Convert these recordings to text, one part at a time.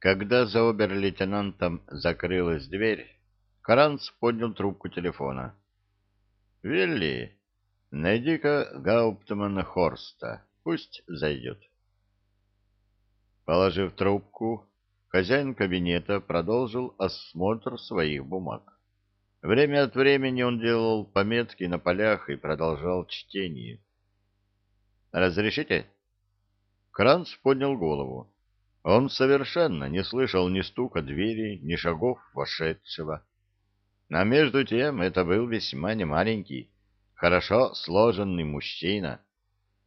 Когда за обер-лейтенантом закрылась дверь, Каранц поднял трубку телефона. — Вилли, найди-ка Гауптмана Хорста, пусть зайдет. Положив трубку, хозяин кабинета продолжил осмотр своих бумаг. Время от времени он делал пометки на полях и продолжал чтение. «Разрешите?» Кранц поднял голову. Он совершенно не слышал ни стука двери, ни шагов вошедшего. А между тем это был весьма немаленький, хорошо сложенный мужчина.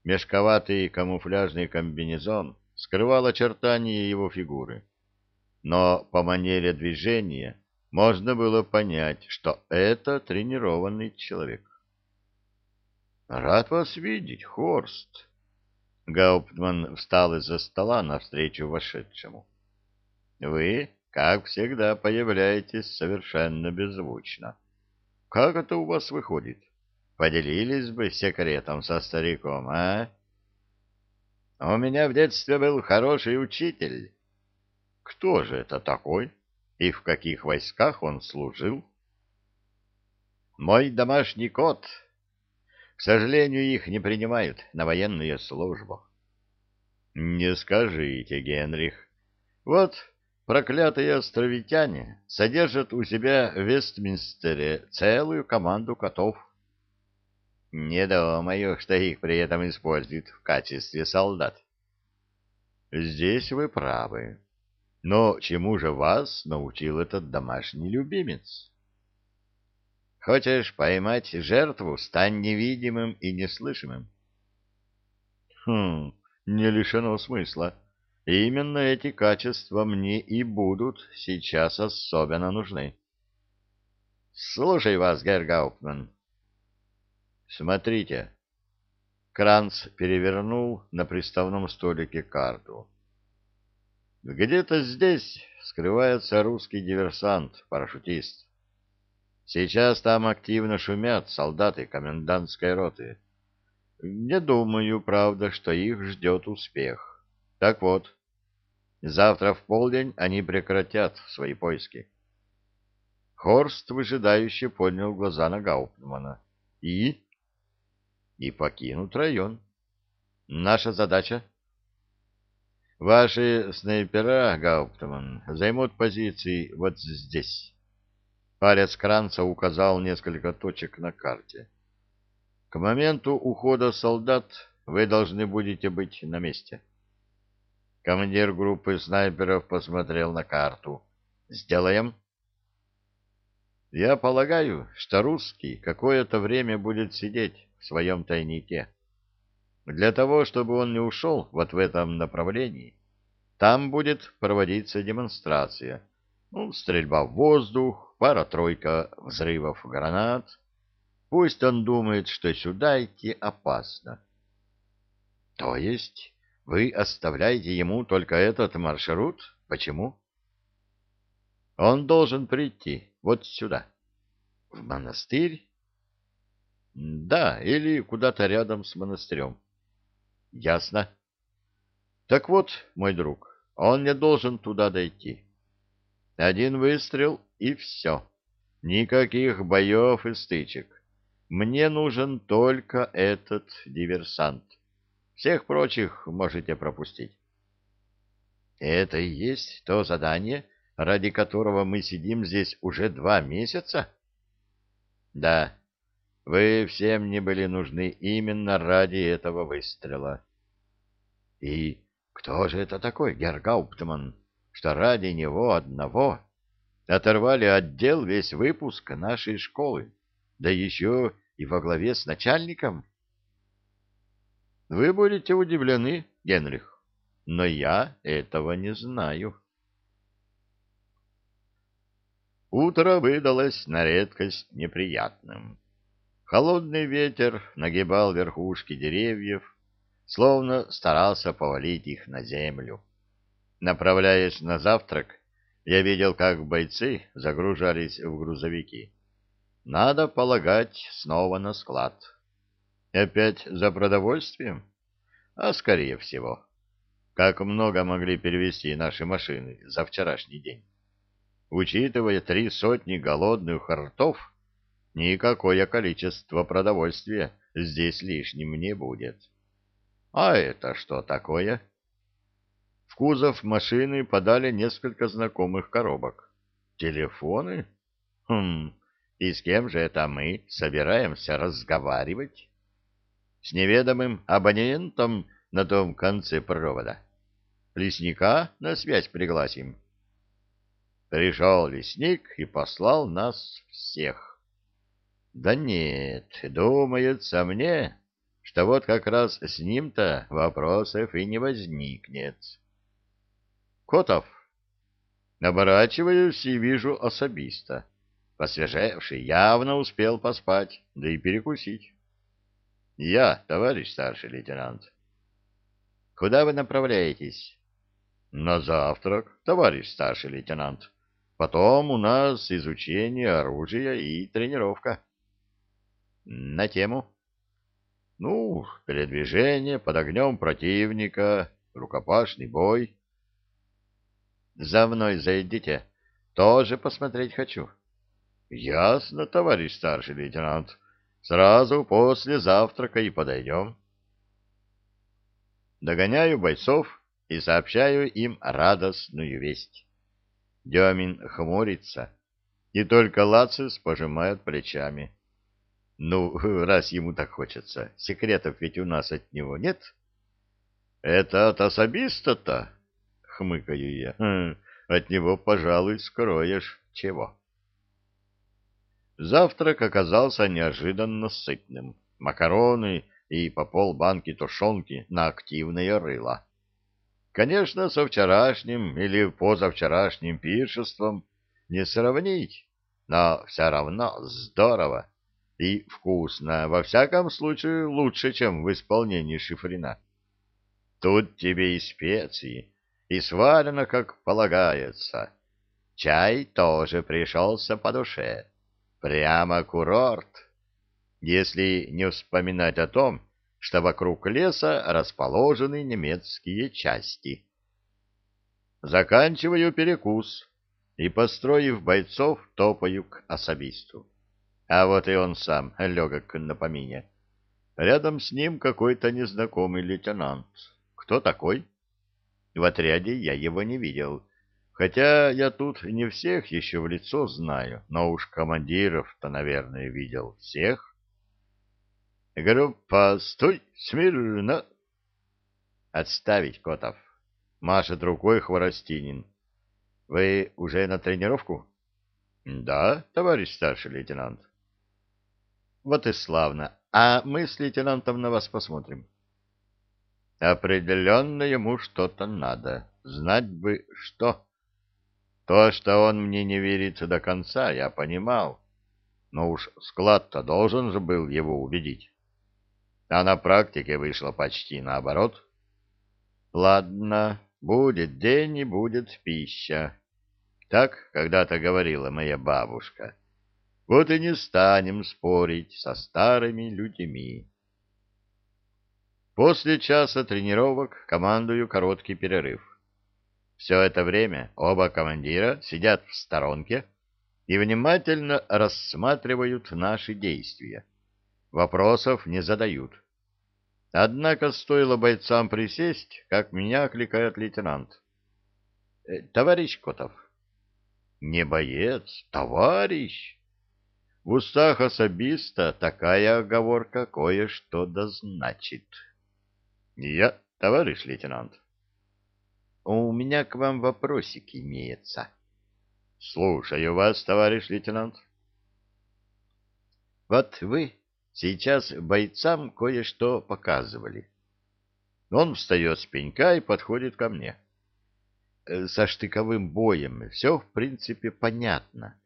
Мешковатый камуфляжный комбинезон скрывал очертания его фигуры. Но по манере движения можно было понять, что это тренированный человек. «Рад вас видеть, Хорст!» Гауптман встал из-за стола навстречу вошедшему. «Вы, как всегда, появляетесь совершенно беззвучно. Как это у вас выходит? Поделились бы секретом со стариком, а?» «У меня в детстве был хороший учитель». «Кто же это такой? И в каких войсках он служил?» «Мой домашний кот», к сожалению, их не принимают на военную службу. Не скажите, Генрих. Вот проклятые островитяне содержат у себя в Вестминстере целую команду котов. Не думаю, что их при этом используют в качестве солдат. Здесь вы правы. Но чему же вас научил этот домашний любимец? Хочешь поймать жертву, стань невидимым и неслышимым. Хм, не лишено смысла. Именно эти качества мне и будут сейчас особенно нужны. Слушай вас, Гергауптман. Смотрите. Кранц перевернул на приставном столике карту. Где-то здесь скрывается русский диверсант, парашютист. Сейчас там активно шумят солдаты комендантской роты. Не думаю, правда, что их ждет успех. Так вот, завтра в полдень они прекратят свои поиски. Хорст выжидающе поднял глаза на Гауптмана. И? И покинут район. Наша задача? Ваши снайпера, Гауптман, займут позиции вот здесь. Палец Кранца указал несколько точек на карте. К моменту ухода солдат вы должны будете быть на месте. Командир группы снайперов посмотрел на карту. Сделаем. Я полагаю, что русский какое-то время будет сидеть в своем тайнике. Для того, чтобы он не ушел вот в этом направлении, там будет проводиться демонстрация. Ну, стрельба в воздух, пара-тройка взрывов гранат. Пусть он думает, что сюда идти опасно. То есть вы оставляете ему только этот маршрут? Почему? Он должен прийти вот сюда. В монастырь? Да, или куда-то рядом с монастырем. Ясно. Так вот, мой друг, он не должен туда дойти. Один выстрел и все. Никаких боев и стычек. Мне нужен только этот диверсант. Всех прочих можете пропустить. Это и есть то задание, ради которого мы сидим здесь уже два месяца? Да, вы всем не были нужны именно ради этого выстрела. И кто же это такой, Гергауптман, что ради него одного оторвали отдел весь выпуск нашей школы, да еще и во главе с начальником. Вы будете удивлены, Генрих, но я этого не знаю. Утро выдалось на редкость неприятным. Холодный ветер нагибал верхушки деревьев, словно старался повалить их на землю. Направляясь на завтрак, я видел, как бойцы загружались в грузовики. Надо полагать снова на склад. Опять за продовольствием? А скорее всего. как много могли перевести наши машины за вчерашний день. Учитывая три сотни голодных ртов, никакое количество продовольствия здесь лишним не будет. А это что такое? Кузов машины подали несколько знакомых коробок. Телефоны? Хм, и с кем же это мы собираемся разговаривать? С неведомым абонентом на том конце провода. Лесника на связь пригласим. Пришел лесник и послал нас всех. Да нет, думается мне, что вот как раз с ним-то вопросов и не возникнет. Котов. Оборачиваюсь и вижу особиста. Посвежевший явно успел поспать, да и перекусить. Я, товарищ старший лейтенант. Куда вы направляетесь? На завтрак, товарищ старший лейтенант. Потом у нас изучение оружия и тренировка. На тему? Ну, передвижение под огнем противника, рукопашный бой. За мной зайдите. Тоже посмотреть хочу. Ясно, товарищ старший лейтенант. Сразу после завтрака и подойдем. Догоняю бойцов и сообщаю им радостную весть. Демин хмурится, и только Лацис пожимает плечами. Ну, раз ему так хочется, секретов ведь у нас от него нет. Это от особиста-то, хмыкаю я. Хм, от него, пожалуй, скроешь чего. Завтрак оказался неожиданно сытным. Макароны и по полбанки тушенки на активное рыло. Конечно, со вчерашним или позавчерашним пиршеством не сравнить, но все равно здорово и вкусно, во всяком случае лучше, чем в исполнении шифрина. Тут тебе и специи, и сварено, как полагается. Чай тоже пришелся по душе. Прямо курорт, если не вспоминать о том, что вокруг леса расположены немецкие части. Заканчиваю перекус и, построив бойцов, топаю к особисту. А вот и он сам, легок на помине. Рядом с ним какой-то незнакомый лейтенант. Кто такой? В отряде я его не видел. Хотя я тут не всех еще в лицо знаю, но уж командиров-то, наверное, видел всех. Группа, стой, смирно! Отставить, Котов. Машет рукой Хворостинин. Вы уже на тренировку? Да, товарищ старший лейтенант. Вот и славно. А мы с лейтенантом на вас посмотрим. Определенно ему что-то надо. Знать бы, что. То, что он мне не верит до конца, я понимал. Но уж склад-то должен же был его убедить. А на практике вышло почти наоборот. Ладно, будет день и будет пища. Так когда-то говорила моя бабушка. Вот и не станем спорить со старыми людьми. После часа тренировок командую короткий перерыв. Все это время оба командира сидят в сторонке и внимательно рассматривают наши действия. Вопросов не задают. Однако стоило бойцам присесть, как меня окликает лейтенант. «Э, «Товарищ Котов». «Не боец, товарищ». В устах особиста такая оговорка кое-что дозначит. Я, товарищ лейтенант. У меня к вам вопросик имеется. Слушаю вас, товарищ лейтенант. Вот вы сейчас бойцам кое-что показывали. Он встает с пенька и подходит ко мне. Э, со штыковым боем все, в принципе, понятно.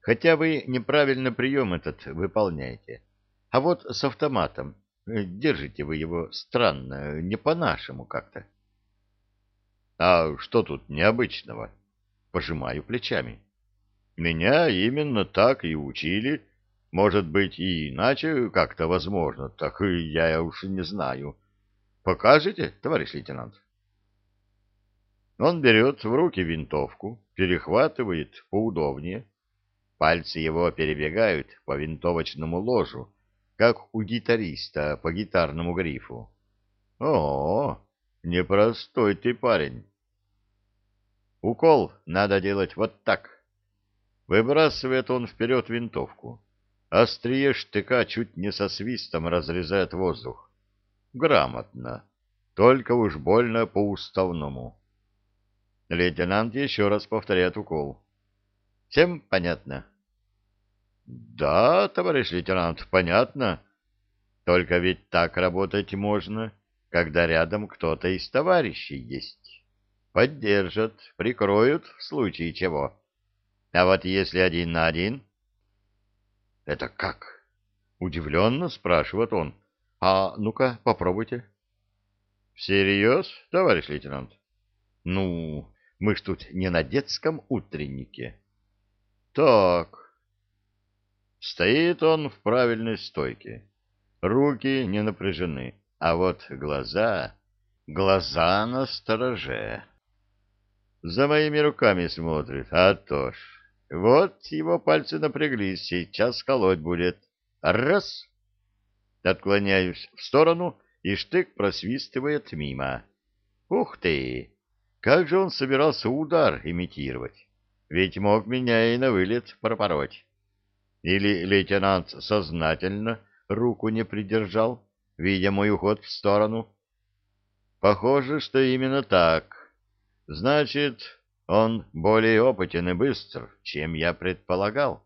Хотя вы неправильно прием этот выполняете. А вот с автоматом держите вы его странно, не по-нашему как-то. А что тут необычного? Пожимаю плечами. Меня именно так и учили. Может быть, и иначе как-то возможно, так и я уж не знаю. Покажете, товарищ лейтенант? Он берет в руки винтовку, перехватывает поудобнее. Пальцы его перебегают по винтовочному ложу, как у гитариста по гитарному грифу. О, непростой ты парень. Укол надо делать вот так. Выбрасывает он вперед винтовку. Острие штыка чуть не со свистом разрезает воздух. Грамотно. Только уж больно по-уставному. Лейтенант еще раз повторяет укол. Всем понятно? Да, товарищ лейтенант, понятно. Только ведь так работать можно, когда рядом кто-то из товарищей есть. Поддержат, прикроют в случае чего. А вот если один на один... Это как? Удивленно спрашивает он. А ну-ка, попробуйте. Всерьез, товарищ лейтенант? Ну, мы ж тут не на детском утреннике. Так. Стоит он в правильной стойке. Руки не напряжены, а вот глаза... Глаза на стороже. За моими руками смотрит, а то ж. Вот его пальцы напряглись, сейчас колоть будет. Раз! Отклоняюсь в сторону, и штык просвистывает мимо. Ух ты! Как же он собирался удар имитировать? Ведь мог меня и на вылет пропороть. Или лейтенант сознательно руку не придержал, видя мой уход в сторону? Похоже, что именно так. Значит, он более опытен и быстр, чем я предполагал.